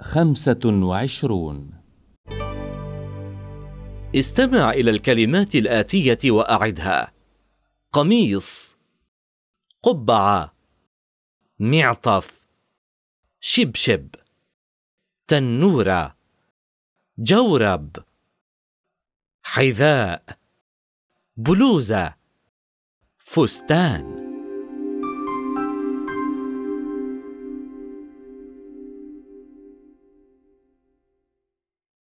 خمسة وعشرون. استمع إلى الكلمات الآتية وأعدها. قميص قبعة معطف شبشب تنورة جورب حذاء بلوزة فستان.